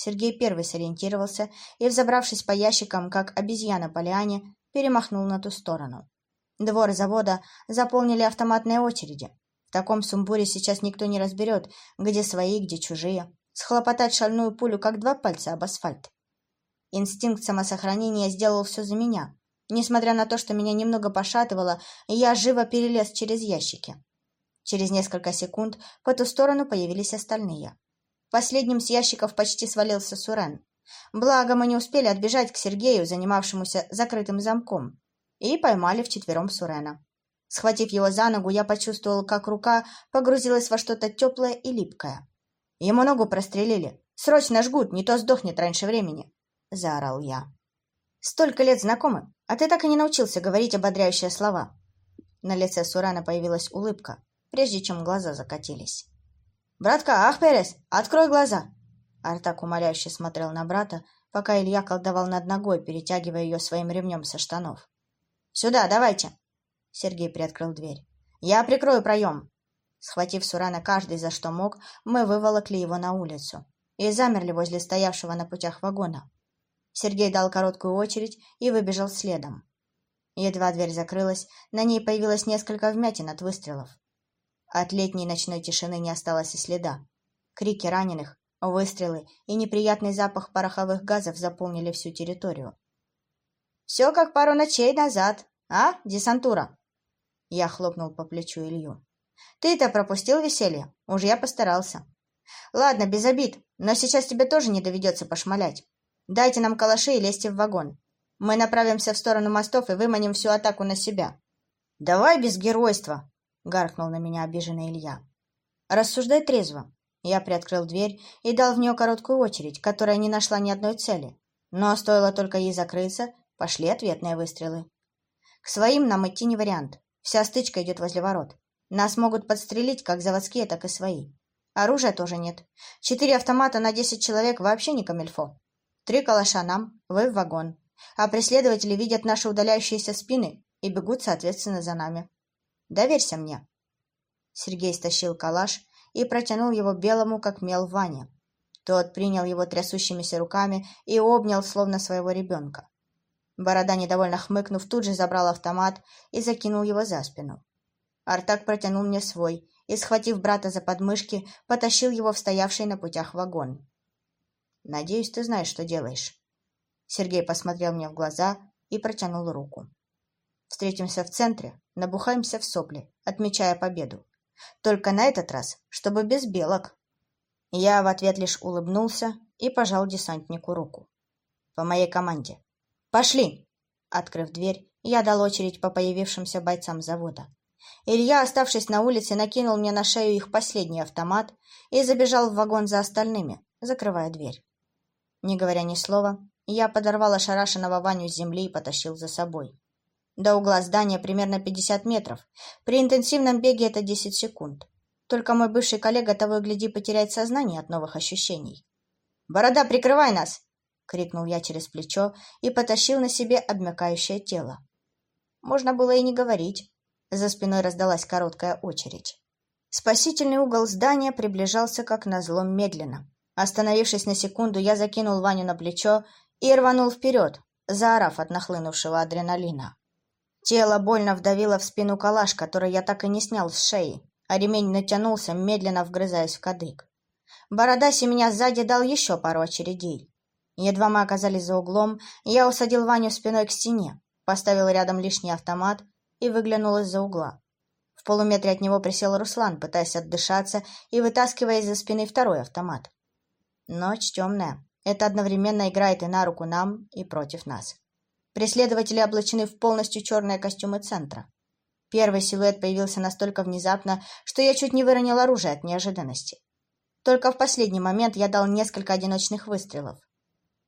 Сергей первый сориентировался и, взобравшись по ящикам, как обезьяна по лиане, перемахнул на ту сторону. Двор завода заполнили автоматные очереди. В таком сумбуре сейчас никто не разберет, где свои, где чужие. Схлопотать шальную пулю, как два пальца об асфальт. Инстинкт самосохранения сделал все за меня. Несмотря на то, что меня немного пошатывало, я живо перелез через ящики. Через несколько секунд по ту сторону появились остальные. Последним с ящиков почти свалился Сурен. Благо, мы не успели отбежать к Сергею, занимавшемуся закрытым замком, и поймали вчетвером Сурена. Схватив его за ногу, я почувствовал, как рука погрузилась во что-то теплое и липкое. Ему ногу прострелили. Срочно жгут, не то сдохнет раньше времени. Заорал я. Столько лет знакомы, а ты так и не научился говорить ободряющие слова. На лице Сурена появилась улыбка, прежде чем глаза закатились. «Братка, ах, Перес, открой глаза!» Артак умоляюще смотрел на брата, пока Илья колдовал над ногой, перетягивая ее своим ремнем со штанов. «Сюда, давайте!» Сергей приоткрыл дверь. «Я прикрою проем!» Схватив Сурана каждый за что мог, мы выволокли его на улицу и замерли возле стоявшего на путях вагона. Сергей дал короткую очередь и выбежал следом. Едва дверь закрылась, на ней появилось несколько вмятин от выстрелов. От летней ночной тишины не осталось и следа. Крики раненых, выстрелы и неприятный запах пороховых газов заполнили всю территорию. «Все как пару ночей назад, а, десантура?» Я хлопнул по плечу Илью. «Ты-то пропустил веселье? Уж я постарался. Ладно, без обид, но сейчас тебе тоже не доведется пошмалять. Дайте нам калаши и лезьте в вагон. Мы направимся в сторону мостов и выманим всю атаку на себя». «Давай без геройства!» Гаркнул на меня обиженный Илья. Рассуждай трезво. Я приоткрыл дверь и дал в нее короткую очередь, которая не нашла ни одной цели. Но стоило только ей закрыться, пошли ответные выстрелы. К своим нам идти не вариант. Вся стычка идет возле ворот. Нас могут подстрелить как заводские, так и свои. Оружия тоже нет. Четыре автомата на десять человек вообще не камельфо. Три калаша нам, вы в вагон. А преследователи видят наши удаляющиеся спины и бегут, соответственно, за нами. Доверься мне. Сергей стащил калаш и протянул его белому, как мел, Ване. Тот принял его трясущимися руками и обнял, словно своего ребенка. Борода, недовольно хмыкнув, тут же забрал автомат и закинул его за спину. Артак протянул мне свой и, схватив брата за подмышки, потащил его в стоявший на путях вагон. «Надеюсь, ты знаешь, что делаешь». Сергей посмотрел мне в глаза и протянул руку. Встретимся в центре, набухаемся в сопли, отмечая победу. Только на этот раз, чтобы без белок. Я в ответ лишь улыбнулся и пожал десантнику руку. По моей команде. «Пошли!» Открыв дверь, я дал очередь по появившимся бойцам завода. Илья, оставшись на улице, накинул мне на шею их последний автомат и забежал в вагон за остальными, закрывая дверь. Не говоря ни слова, я подорвал ошарашенного Ваню с земли и потащил за собой. До угла здания примерно 50 метров. При интенсивном беге это 10 секунд. Только мой бывший коллега того и гляди потеряет сознание от новых ощущений. «Борода, прикрывай нас!» — крикнул я через плечо и потащил на себе обмякающее тело. Можно было и не говорить. За спиной раздалась короткая очередь. Спасительный угол здания приближался как назло медленно. Остановившись на секунду, я закинул Ваню на плечо и рванул вперед, заорав от нахлынувшего адреналина. Тело больно вдавило в спину калаш, который я так и не снял с шеи, а ремень натянулся, медленно вгрызаясь в кадык. Бородаси меня сзади дал еще пару очередей. Едва мы оказались за углом, я усадил Ваню спиной к стене, поставил рядом лишний автомат и выглянул из-за угла. В полуметре от него присел Руслан, пытаясь отдышаться и вытаскивая из-за спины второй автомат. Ночь темная. Это одновременно играет и на руку нам, и против нас. Преследователи облачены в полностью черные костюмы центра. Первый силуэт появился настолько внезапно, что я чуть не выронил оружие от неожиданности. Только в последний момент я дал несколько одиночных выстрелов.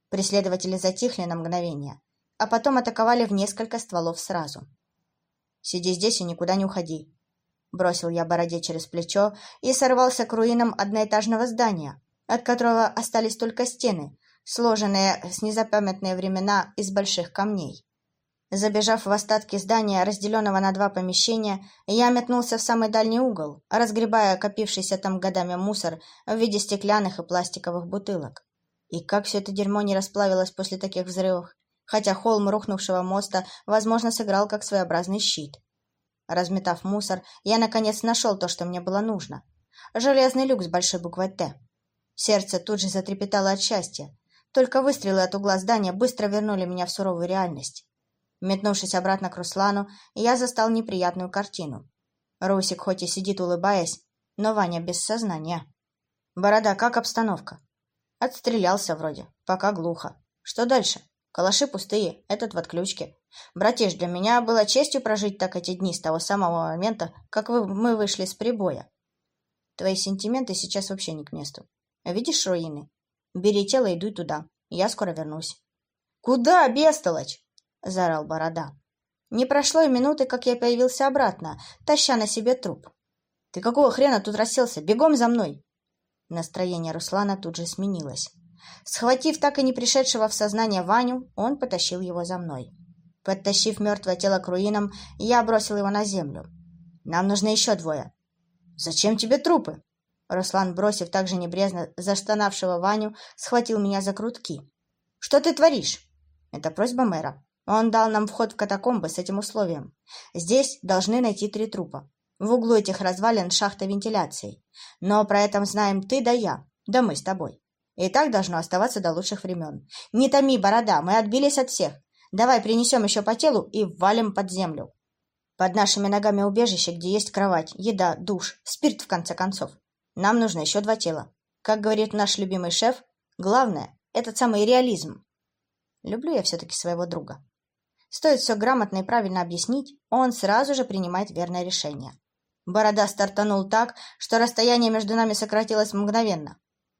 Преследователи затихли на мгновение, а потом атаковали в несколько стволов сразу. «Сиди здесь и никуда не уходи», — бросил я бороде через плечо и сорвался к руинам одноэтажного здания, от которого остались только стены, сложенные с незапамятные времена из больших камней. Забежав в остатки здания, разделенного на два помещения, я метнулся в самый дальний угол, разгребая копившийся там годами мусор в виде стеклянных и пластиковых бутылок. И как все это дерьмо не расплавилось после таких взрывов, хотя холм рухнувшего моста, возможно, сыграл как своеобразный щит. Разметав мусор, я, наконец, нашел то, что мне было нужно. Железный люк с большой буквой «Т». Сердце тут же затрепетало от счастья. Только выстрелы от угла здания быстро вернули меня в суровую реальность. Метнувшись обратно к Руслану, я застал неприятную картину. Русик хоть и сидит улыбаясь, но Ваня без сознания. «Борода, как обстановка?» «Отстрелялся вроде, пока глухо. Что дальше?» «Калаши пустые, этот в отключке. Братиш, для меня было честью прожить так эти дни с того самого момента, как вы, мы вышли с прибоя. Твои сентименты сейчас вообще не к месту. Видишь руины? Бери тело и дуй туда. Я скоро вернусь. Куда, бестолочь? заорал Борода. Не прошло и минуты, как я появился обратно, таща на себе труп. Ты какого хрена тут расселся? Бегом за мной! Настроение Руслана тут же сменилось. Схватив так и не пришедшего в сознание Ваню, он потащил его за мной. Подтащив мертвое тело к руинам, я бросил его на землю. Нам нужны еще двое. Зачем тебе трупы? Руслан, бросив также небрежно застонавшего Ваню, схватил меня за грудки. «Что ты творишь?» «Это просьба мэра. Он дал нам вход в катакомбы с этим условием. Здесь должны найти три трупа. В углу этих развалин шахта вентиляции. Но про это знаем ты да я, да мы с тобой. И так должно оставаться до лучших времен. Не томи, борода, мы отбились от всех. Давай принесем еще по телу и валим под землю. Под нашими ногами убежище, где есть кровать, еда, душ, спирт, в конце концов. Нам нужно еще два тела. Как говорит наш любимый шеф, главное – этот самый реализм. Люблю я все-таки своего друга. Стоит все грамотно и правильно объяснить, он сразу же принимает верное решение. Борода стартанул так, что расстояние между нами сократилось мгновенно.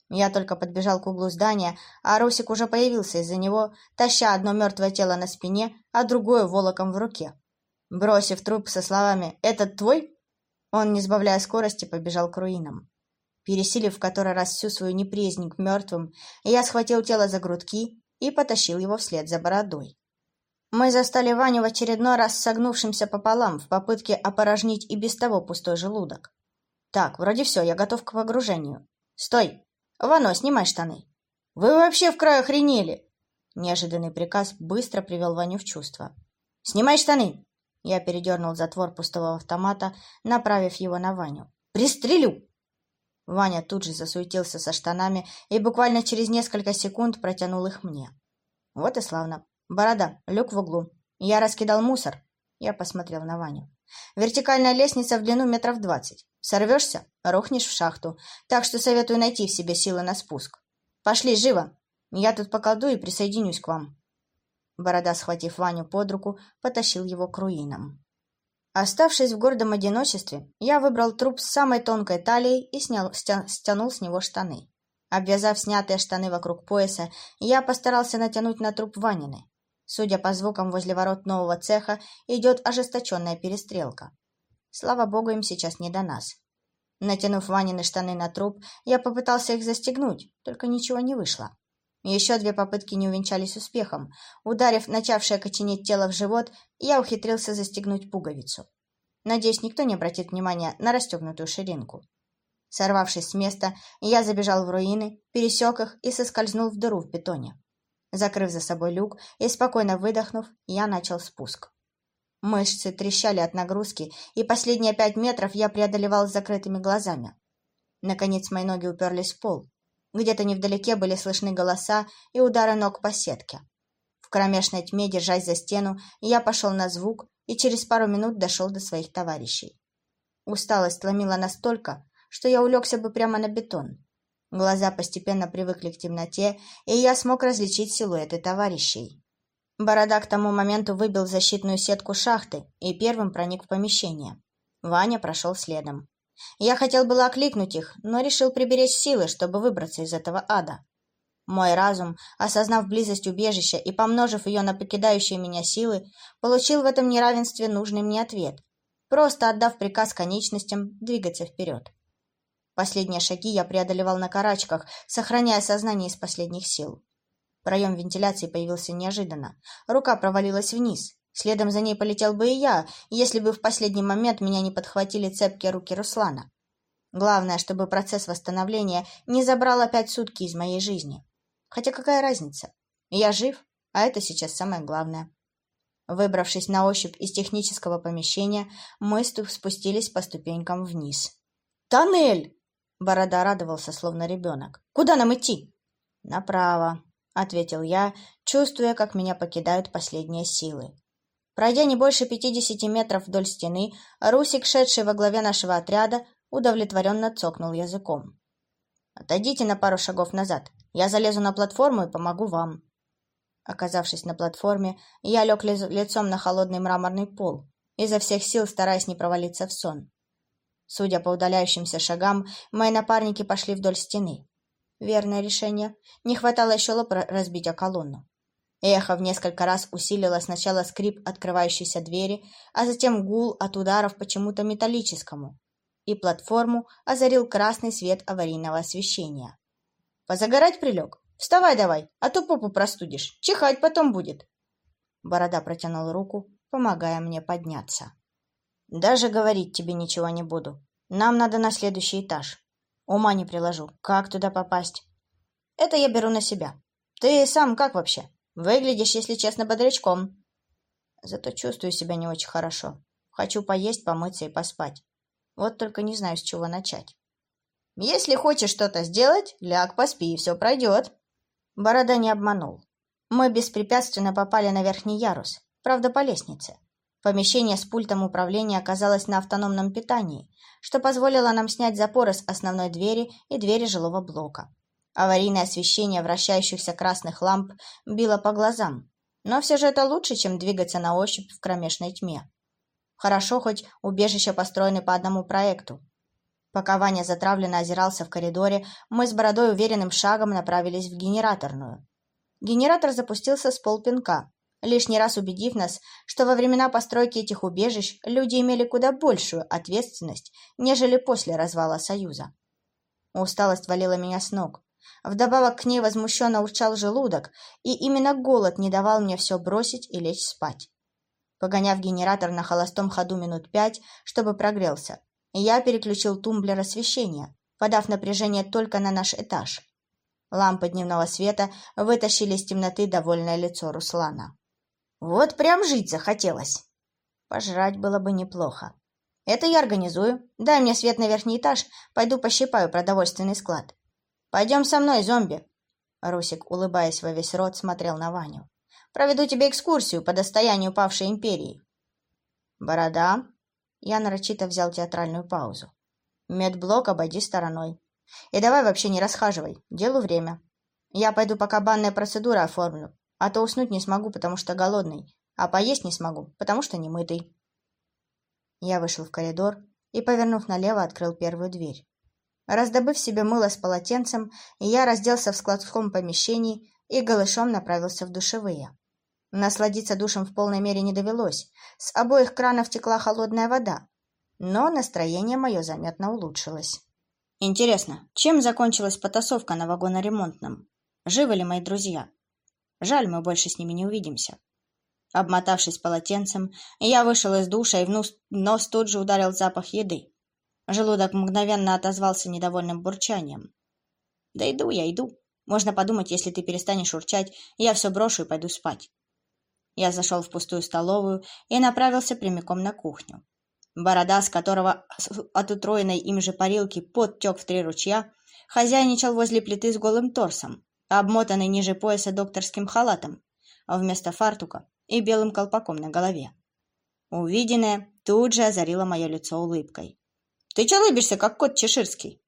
Я только подбежал к углу здания, а Русик уже появился из-за него, таща одно мертвое тело на спине, а другое волоком в руке. Бросив труп со словами «Этот твой?», он, не сбавляя скорости, побежал к руинам. Пересилив в который раз всю свою неприязнь к мертвым, я схватил тело за грудки и потащил его вслед за бородой. Мы застали Ваню в очередной раз согнувшимся пополам в попытке опорожнить и без того пустой желудок. Так, вроде все, я готов к погружению. Стой! Вано, снимай штаны. Вы вообще в край охренели! Неожиданный приказ быстро привел Ваню в чувство. Снимай штаны! Я передернул затвор пустого автомата, направив его на Ваню. Пристрелю! Ваня тут же засуетился со штанами и буквально через несколько секунд протянул их мне. Вот и славно. Борода, люк в углу. Я раскидал мусор. Я посмотрел на Ваню. Вертикальная лестница в длину метров двадцать. Сорвешься — рухнешь в шахту. Так что советую найти в себе силы на спуск. Пошли, живо. Я тут поколдую и присоединюсь к вам. Борода, схватив Ваню под руку, потащил его к руинам. Оставшись в гордом одиночестве, я выбрал труп с самой тонкой талией и снял, стя, стянул с него штаны. Обвязав снятые штаны вокруг пояса, я постарался натянуть на труп Ванины. Судя по звукам возле ворот нового цеха, идет ожесточенная перестрелка. Слава богу, им сейчас не до нас. Натянув Ванины штаны на труп, я попытался их застегнуть, только ничего не вышло. Еще две попытки не увенчались успехом. Ударив начавшее коченеть тело в живот, я ухитрился застегнуть пуговицу. Надеюсь, никто не обратит внимания на расстегнутую ширинку. Сорвавшись с места, я забежал в руины, пересек их и соскользнул в дыру в бетоне. Закрыв за собой люк и спокойно выдохнув, я начал спуск. Мышцы трещали от нагрузки, и последние пять метров я преодолевал с закрытыми глазами. Наконец мои ноги уперлись в пол. Где-то невдалеке были слышны голоса и удары ног по сетке. В кромешной тьме, держась за стену, я пошел на звук и через пару минут дошел до своих товарищей. Усталость ломила настолько, что я улегся бы прямо на бетон. Глаза постепенно привыкли к темноте, и я смог различить силуэты товарищей. Борода к тому моменту выбил защитную сетку шахты и первым проник в помещение. Ваня прошел следом. Я хотел было окликнуть их, но решил приберечь силы, чтобы выбраться из этого ада. Мой разум, осознав близость убежища и помножив ее на покидающие меня силы, получил в этом неравенстве нужный мне ответ, просто отдав приказ конечностям двигаться вперед. Последние шаги я преодолевал на карачках, сохраняя сознание из последних сил. Проем вентиляции появился неожиданно. Рука провалилась вниз. Следом за ней полетел бы и я, если бы в последний момент меня не подхватили цепкие руки Руслана. Главное, чтобы процесс восстановления не забрал опять сутки из моей жизни. Хотя какая разница? Я жив, а это сейчас самое главное. Выбравшись на ощупь из технического помещения, мы спустились по ступенькам вниз. «Тоннель!» Борода радовался, словно ребенок. «Куда нам идти?» «Направо», — ответил я, чувствуя, как меня покидают последние силы. Пройдя не больше пятидесяти метров вдоль стены, Русик, шедший во главе нашего отряда, удовлетворенно цокнул языком. «Отойдите на пару шагов назад. Я залезу на платформу и помогу вам». Оказавшись на платформе, я лег лицом на холодный мраморный пол, изо всех сил стараясь не провалиться в сон. Судя по удаляющимся шагам, мои напарники пошли вдоль стены. Верное решение. Не хватало еще лоб разбить о колонну. Эхо в несколько раз усилило сначала скрип открывающейся двери, а затем гул от ударов почему-то металлическому. И платформу озарил красный свет аварийного освещения. «Позагорать прилег? Вставай давай, а то попу простудишь. Чихать потом будет». Борода протянул руку, помогая мне подняться. Даже говорить тебе ничего не буду. Нам надо на следующий этаж. Ума не приложу. Как туда попасть? Это я беру на себя. Ты сам как вообще? Выглядишь, если честно, бодрячком. Зато чувствую себя не очень хорошо. Хочу поесть, помыться и поспать. Вот только не знаю, с чего начать. Если хочешь что-то сделать, ляг, поспи, и все пройдет. Борода не обманул. Мы беспрепятственно попали на верхний ярус, правда, по лестнице. Помещение с пультом управления оказалось на автономном питании, что позволило нам снять запоры с основной двери и двери жилого блока. Аварийное освещение вращающихся красных ламп било по глазам, но все же это лучше, чем двигаться на ощупь в кромешной тьме. Хорошо, хоть убежища построены по одному проекту. Пока Ваня затравленно озирался в коридоре, мы с Бородой уверенным шагом направились в генераторную. Генератор запустился с полпинка, лишний раз убедив нас, что во времена постройки этих убежищ люди имели куда большую ответственность, нежели после развала Союза. Усталость валила меня с ног. Вдобавок к ней возмущенно урчал желудок, и именно голод не давал мне все бросить и лечь спать. Погоняв генератор на холостом ходу минут пять, чтобы прогрелся, я переключил тумблер освещения, подав напряжение только на наш этаж. Лампы дневного света вытащили из темноты довольное лицо Руслана. Вот прям жить захотелось. Пожрать было бы неплохо. Это я организую. Дай мне свет на верхний этаж, пойду пощипаю продовольственный склад. Пойдем со мной, зомби. Русик, улыбаясь во весь рот, смотрел на Ваню. Проведу тебе экскурсию по достоянию павшей империи. Борода. Я нарочито взял театральную паузу. Медблок обойди стороной. И давай вообще не расхаживай. Делу время. Я пойду пока банная процедура оформлю. А то уснуть не смогу, потому что голодный, а поесть не смогу, потому что не мытый. Я вышел в коридор и, повернув налево, открыл первую дверь. Раздобыв себе мыло с полотенцем, я разделся в складском помещении и голышом направился в душевые. Насладиться душем в полной мере не довелось. С обоих кранов текла холодная вода. Но настроение мое заметно улучшилось. Интересно, чем закончилась потасовка на вагоноремонтном? Живы ли мои друзья? Жаль, мы больше с ними не увидимся. Обмотавшись полотенцем, я вышел из душа и в нос тут же ударил запах еды. Желудок мгновенно отозвался недовольным бурчанием. «Да иду я, иду. Можно подумать, если ты перестанешь урчать, я все брошу и пойду спать». Я зашел в пустую столовую и направился прямиком на кухню. Борода, с которого от утроенной им же парилки подтек в три ручья, хозяйничал возле плиты с голым торсом, обмотанный ниже пояса докторским халатом, а вместо фартука и белым колпаком на голове. Увиденное тут же озарило мое лицо улыбкой. «Ты че лыбишься, как кот чеширский?»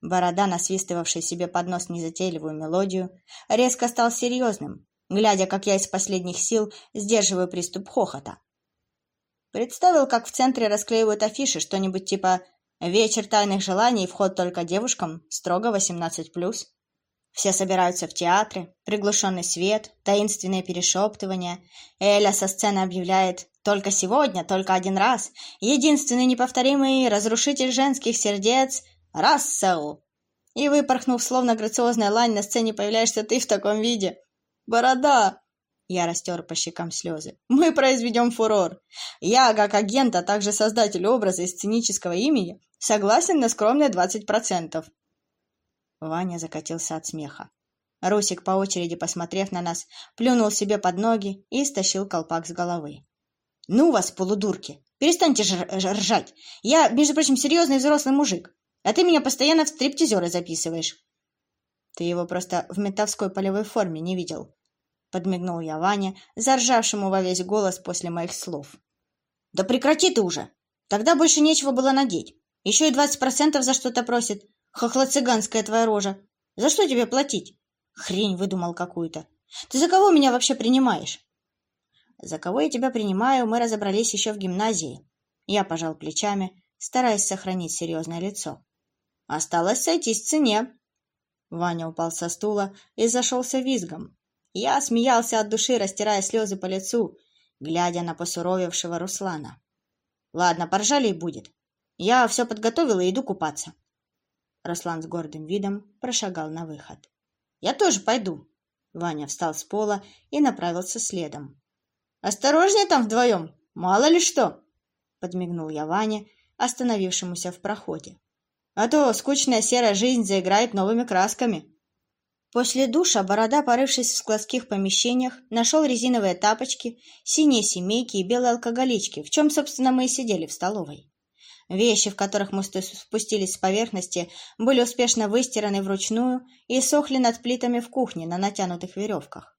Борода, насвистывавший себе под нос незатейливую мелодию, резко стал серьезным, глядя, как я из последних сил сдерживаю приступ хохота. Представил, как в центре расклеивают афиши, что-нибудь типа «Вечер тайных желаний, вход только девушкам, строго 18+.» Все собираются в театре, приглушенный свет, таинственные перешептывания. Эля со сцены объявляет «Только сегодня, только один раз, единственный неповторимый разрушитель женских сердец — Рассел!» И выпорхнув, словно грациозная лань, на сцене появляешься ты в таком виде. «Борода!» Я растер по щекам слезы. «Мы произведем фурор. Я, как агент, а также создатель образа и сценического имени, согласен на скромные двадцать процентов. Ваня закатился от смеха. Русик, по очереди посмотрев на нас, плюнул себе под ноги и стащил колпак с головы. «Ну вас, полудурки! Перестаньте ржать! Я, между прочим, серьезный взрослый мужик, а ты меня постоянно в стриптизеры записываешь!» «Ты его просто в ментовской полевой форме не видел», — подмигнул я Ване, заржавшему во весь голос после моих слов. «Да прекрати ты уже! Тогда больше нечего было надеть. Еще и двадцать процентов за что-то просит. Хохло-цыганская твоя рожа. За что тебе платить? Хрень выдумал какую-то. Ты за кого меня вообще принимаешь? За кого я тебя принимаю, мы разобрались еще в гимназии. Я пожал плечами, стараясь сохранить серьезное лицо. Осталось сойтись в цене. Ваня упал со стула и зашелся визгом. Я смеялся от души, растирая слезы по лицу, глядя на посуровевшего Руслана. Ладно, поржали и будет. Я все подготовил и иду купаться. Руслан с гордым видом прошагал на выход. «Я тоже пойду». Ваня встал с пола и направился следом. «Осторожнее там вдвоем, мало ли что!» Подмигнул я Ване, остановившемуся в проходе. «А то скучная серая жизнь заиграет новыми красками». После душа Борода, порывшись в складских помещениях, нашел резиновые тапочки, синие семейки и белые алкоголички, в чем, собственно, мы и сидели в столовой. Вещи, в которых мы спустились с поверхности, были успешно выстираны вручную и сохли над плитами в кухне на натянутых веревках.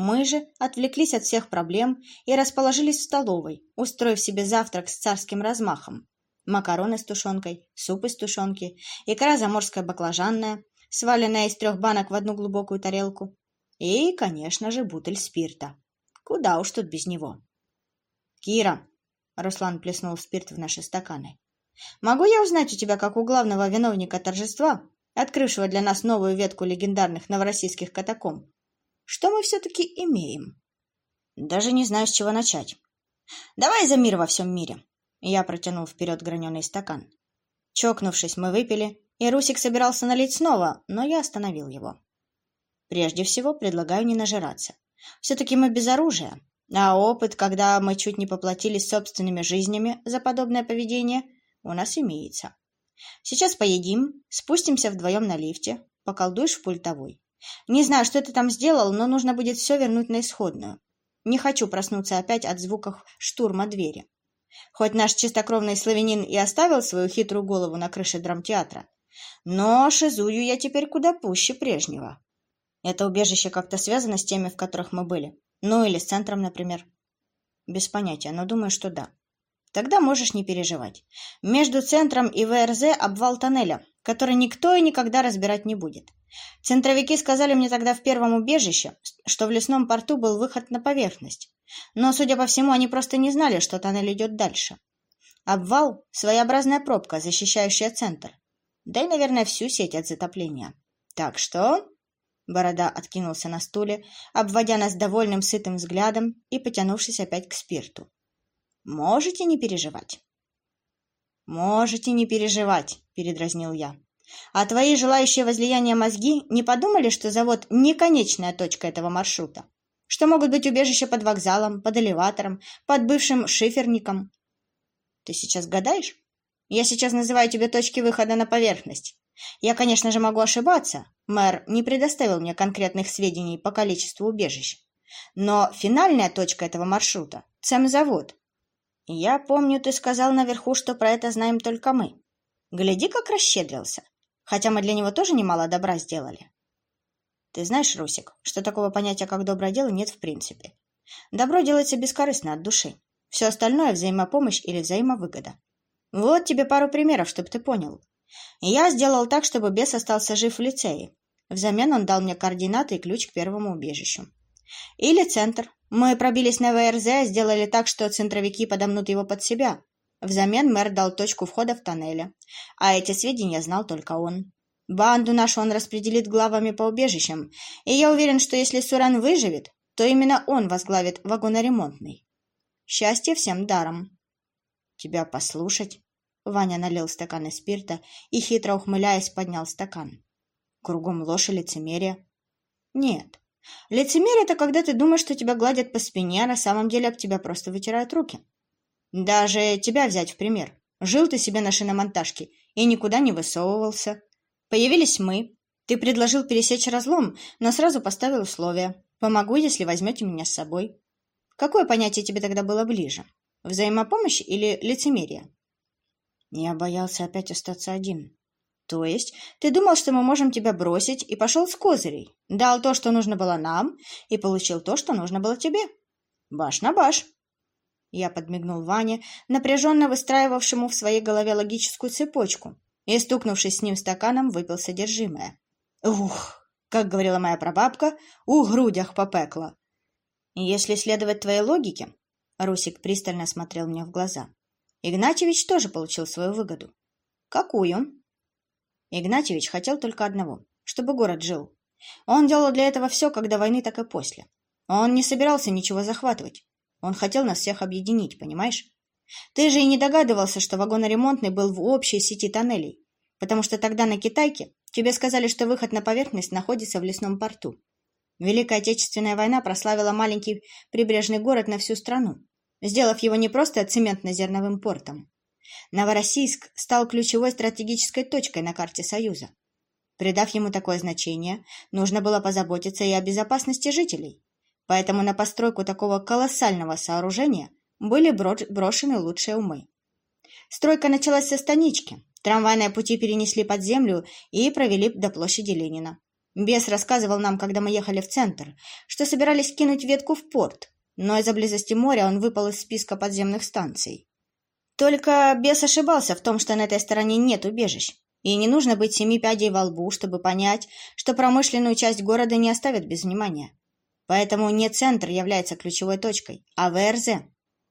Мы же отвлеклись от всех проблем и расположились в столовой, устроив себе завтрак с царским размахом. Макароны с тушенкой, суп из тушенки, икра заморская баклажанная, сваленная из трех банок в одну глубокую тарелку, и, конечно же, бутыль спирта. Куда уж тут без него. «Кира, Руслан плеснул спирт в наши стаканы. «Могу я узнать у тебя, как у главного виновника торжества, открывшего для нас новую ветку легендарных новороссийских катакомб, что мы все-таки имеем?» «Даже не знаю, с чего начать. Давай за мир во всем мире!» Я протянул вперед граненый стакан. Чокнувшись, мы выпили, и Русик собирался налить снова, но я остановил его. Прежде всего, предлагаю не нажираться. Все-таки мы без оружия, а опыт, когда мы чуть не поплатились собственными жизнями за подобное поведение, у нас имеется. Сейчас поедим, спустимся вдвоем на лифте, поколдуешь в пультовой. Не знаю, что ты там сделал, но нужно будет все вернуть на исходную. Не хочу проснуться опять от звуков штурма двери. Хоть наш чистокровный славянин и оставил свою хитрую голову на крыше драмтеатра, но шизую я теперь куда пуще прежнего. Это убежище как-то связано с теми, в которых мы были. Ну или с центром, например. Без понятия, но думаю, что да. Тогда можешь не переживать. Между центром и ВРЗ обвал тоннеля, который никто и никогда разбирать не будет. Центровики сказали мне тогда в первом убежище, что в лесном порту был выход на поверхность. Но, судя по всему, они просто не знали, что тоннель идет дальше. Обвал — своеобразная пробка, защищающая центр. Да и, наверное, всю сеть от затопления. Так что Борода откинулся на стуле, обводя нас довольным сытым взглядом и потянувшись опять к спирту. «Можете не переживать». «Можете не переживать», — передразнил я. «А твои желающие возлияния мозги не подумали, что завод — не конечная точка этого маршрута? Что могут быть убежища под вокзалом, под элеватором, под бывшим шиферником?» «Ты сейчас гадаешь? Я сейчас называю тебе точки выхода на поверхность. Я, конечно же, могу ошибаться. Мэр не предоставил мне конкретных сведений по количеству убежищ. Но финальная точка этого маршрута — цемзавод. Я помню, ты сказал наверху, что про это знаем только мы. Гляди, как расщедрился. Хотя мы для него тоже немало добра сделали. Ты знаешь, Русик, что такого понятия, как доброе дело, нет в принципе. Добро делается бескорыстно от души. Все остальное — взаимопомощь или взаимовыгода. Вот тебе пару примеров, чтобы ты понял. Я сделал так, чтобы бес остался жив в лицее. Взамен он дал мне координаты и ключ к первому убежищу. Или центр. Мы пробились на ВРЗ, сделали так, что центровики подомнут его под себя. Взамен мэр дал точку входа в тоннеле. А эти сведения знал только он. Банду нашу он распределит главами по убежищам, и я уверен, что если Суран выживет, то именно он возглавит вагоноремонтный. Счастье всем даром. Тебя послушать? Ваня налил стаканы спирта и, хитро ухмыляясь, поднял стакан. Кругом ложь и лицемерие. Нет. Лицемерие — это когда ты думаешь, что тебя гладят по спине, а на самом деле об тебя просто вытирают руки. Даже тебя взять в пример. Жил ты себе на шиномонтажке и никуда не высовывался. Появились мы, Ты предложил пересечь разлом, но сразу поставил условия. Помогу, если возьмете меня с собой. Какое понятие тебе тогда было ближе? Взаимопомощь или лицемерие? Я боялся опять остаться один. То есть ты думал, что мы можем тебя бросить, и пошел с козырей, дал то, что нужно было нам, и получил то, что нужно было тебе. Баш на баш. Я подмигнул Ване, напряженно выстраивавшему в своей голове логическую цепочку, и, стукнувшись с ним стаканом, выпил содержимое. Ух, как говорила моя прабабка, у грудях попекло. Если следовать твоей логике, Русик пристально смотрел мне в глаза, Игнатьевич тоже получил свою выгоду. Какую? Игнатьевич хотел только одного, чтобы город жил. Он делал для этого все, как до войны, так и после. Он не собирался ничего захватывать. Он хотел нас всех объединить, понимаешь? Ты же и не догадывался, что вагоноремонтный был в общей сети тоннелей, потому что тогда на Китайке Тебе сказали, что выход на поверхность находится в лесном порту. Великая Отечественная война прославила маленький прибрежный город на всю страну, сделав его не просто цементно-зерновым портом. Новороссийск стал ключевой стратегической точкой на карте Союза. Придав ему такое значение, нужно было позаботиться и о безопасности жителей. Поэтому на постройку такого колоссального сооружения были брошены лучшие умы. Стройка началась со станички, Трамвайные пути перенесли под землю и провели до площади Ленина. Бес рассказывал нам, когда мы ехали в центр, что собирались кинуть ветку в порт, но из-за близости моря он выпал из списка подземных станций. Только бес ошибался в том, что на этой стороне нет убежищ, и не нужно быть семи пядей во лбу, чтобы понять, что промышленную часть города не оставят без внимания. Поэтому не центр является ключевой точкой, а ВРЗ.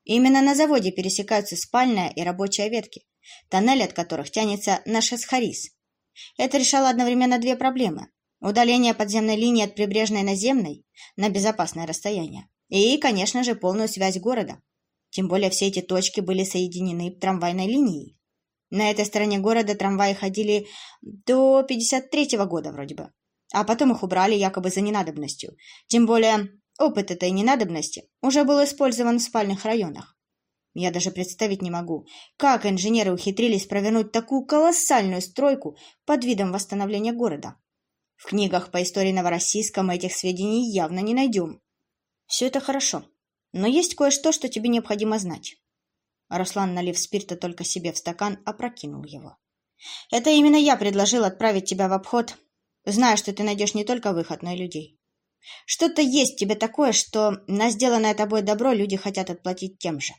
Именно на заводе пересекаются спальная и рабочая ветки, тоннель от которых тянется на Шесхарис. Это решало одновременно две проблемы. Удаление подземной линии от прибрежной наземной на безопасное расстояние. И, конечно же, полную связь города. Тем более все эти точки были соединены трамвайной линией. На этой стороне города трамваи ходили до 53-го года вроде бы. А потом их убрали якобы за ненадобностью. Тем более опыт этой ненадобности уже был использован в спальных районах. Я даже представить не могу, как инженеры ухитрились провернуть такую колоссальную стройку под видом восстановления города. В книгах по истории Новороссийска мы этих сведений явно не найдем. Все это хорошо, но есть кое-что, что тебе необходимо знать. Руслан, налив спирта только себе в стакан, опрокинул его. Это именно я предложил отправить тебя в обход, зная, что ты найдешь не только выход, но и людей. Что-то есть в тебе такое, что на сделанное тобой добро люди хотят отплатить тем же.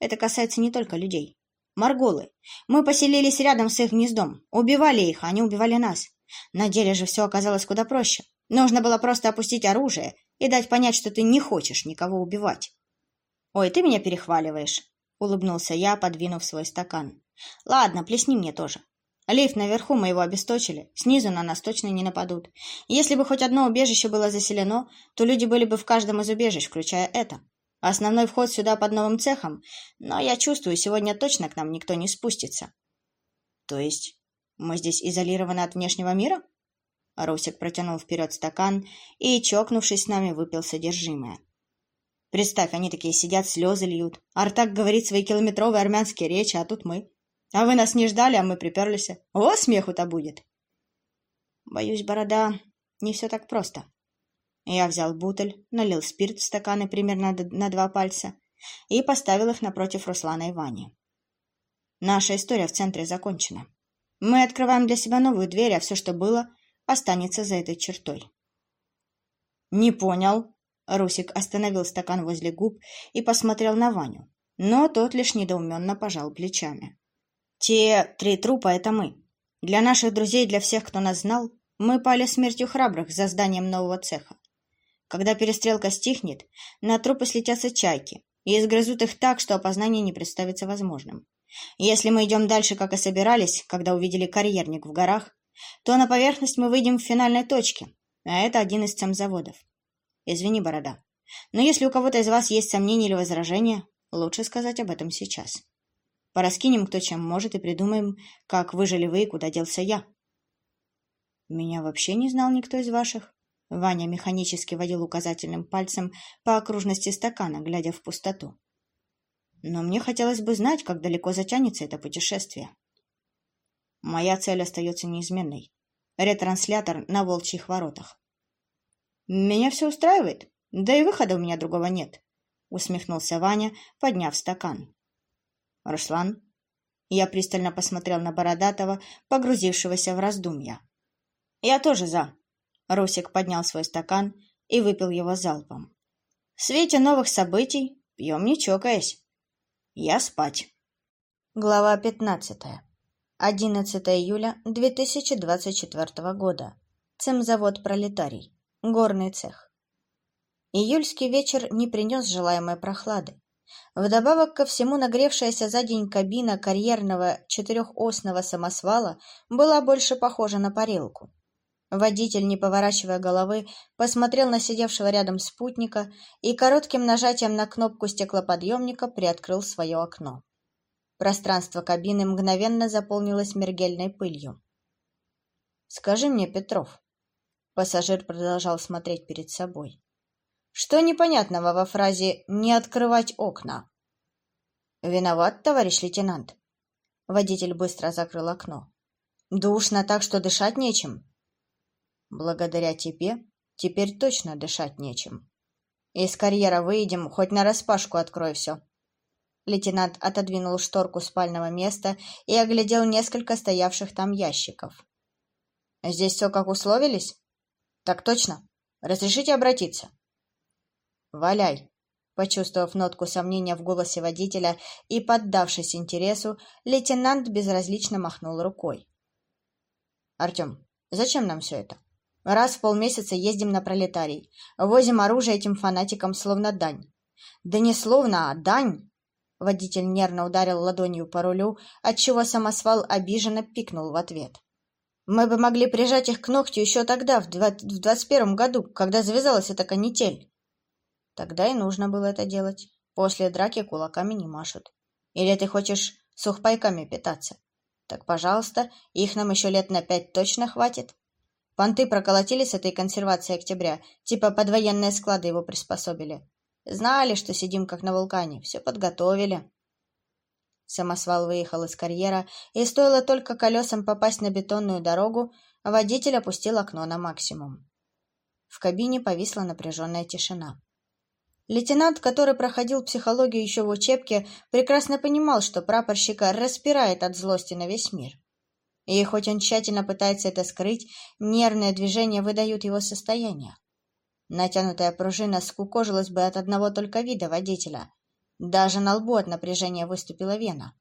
Это касается не только людей. Марголы. Мы поселились рядом с их гнездом. Убивали их, а они убивали нас. На деле же все оказалось куда проще. Нужно было просто опустить оружие и дать понять, что ты не хочешь никого убивать. «Ой, ты меня перехваливаешь», — улыбнулся я, подвинув свой стакан. «Ладно, плесни мне тоже. Лифт наверху мы его обесточили, снизу на нас точно не нападут. Если бы хоть одно убежище было заселено, то люди были бы в каждом из убежищ, включая это. Основной вход сюда под новым цехом, но я чувствую, сегодня точно к нам никто не спустится. То есть мы здесь изолированы от внешнего мира? Русик протянул вперед стакан и, чокнувшись с нами, выпил содержимое. Представь, они такие сидят, слезы льют. Артак говорит свои километровые армянские речи, а тут мы. А вы нас не ждали, а мы приперлись. О, смеху-то будет. Боюсь, борода, не все так просто. Я взял бутыль, налил спирт в стаканы примерно на два пальца и поставил их напротив Руслана и Вани. Наша история в центре закончена. Мы открываем для себя новую дверь, а все, что было, останется за этой чертой. «Не понял». Русик остановил стакан возле губ и посмотрел на Ваню, но тот лишь недоуменно пожал плечами. «Те три трупа — это мы. Для наших друзей, для всех, кто нас знал, мы пали смертью храбрых за зданием нового цеха. Когда перестрелка стихнет, на трупы слетятся чайки и изгрызут их так, что опознание не представится возможным. Если мы идем дальше, как и собирались, когда увидели карьерник в горах, то на поверхность мы выйдем в финальной точке, а это один из цемзаводов. Извини, Борода, но если у кого-то из вас есть сомнения или возражения, лучше сказать об этом сейчас. Пораскинем кто чем может и придумаем, как выжили вы и куда делся я. Меня вообще не знал никто из ваших. Ваня механически водил указательным пальцем по окружности стакана, глядя в пустоту. Но мне хотелось бы знать, как далеко затянется это путешествие. Моя цель остается неизменной. ретранслятор на волчьих воротах. «Меня все устраивает, да и выхода у меня другого нет», — усмехнулся Ваня, подняв стакан. «Руслан?» Я пристально посмотрел на Бородатого, погрузившегося в раздумья. «Я тоже за». Русик поднял свой стакан и выпил его залпом. «В свете новых событий пьем не чокаясь. Я спать». Глава пятнадцатая. 11 июля 2024 года. Цемзавод «Пролетарий». Горный цех. Июльский вечер не принес желаемой прохлады. Вдобавок ко всему нагревшаяся за день кабина карьерного четырехосного самосвала была больше похожа на парилку. Водитель, не поворачивая головы, посмотрел на сидевшего рядом спутника и коротким нажатием на кнопку стеклоподъемника приоткрыл свое окно. Пространство кабины мгновенно заполнилось мергельной пылью. «Скажи мне, Петров...» Пассажир продолжал смотреть перед собой. «Что непонятного во фразе «не открывать окна»?» «Виноват, товарищ лейтенант». Водитель быстро закрыл окно. «Душно так, что дышать нечем». «Благодаря тебе теперь точно дышать нечем. Из карьера выйдем, хоть нараспашку открой все». Лейтенант отодвинул шторку спального места и оглядел несколько стоявших там ящиков. «Здесь все как условились?» «Так точно. Разрешите обратиться?» «Валяй!» Почувствовав нотку сомнения в голосе водителя и поддавшись интересу, лейтенант безразлично махнул рукой. «Артем, зачем нам все это? Раз в полмесяца ездим на пролетарий, возим оружие этим фанатикам словно дань. Да не словно, а дань!» Водитель нервно ударил ладонью по рулю, отчего самосвал обиженно пикнул в ответ. «Мы бы могли прижать их к ногтю еще тогда, в двадцать первом году, когда завязалась эта канитель». Тогда и нужно было это делать. После драки кулаками не машут. Или ты хочешь сухпайками питаться? Так, пожалуйста, их нам еще лет на пять точно хватит. Понты проколотили с этой консервацией октября, типа под военные склады его приспособили. Знали, что сидим как на вулкане, все подготовили. Самосвал выехал из карьера, и стоило только колесам попасть на бетонную дорогу, водитель опустил окно на максимум. В кабине повисла напряженная тишина. Лейтенант, который проходил психологию еще в учебке, прекрасно понимал, что прапорщика распирает от злости на весь мир. И хоть он тщательно пытается это скрыть, нервные движения выдают его состояние. Натянутая пружина скукожилась бы от одного только вида водителя. Даже на лбу от напряжения выступила вена.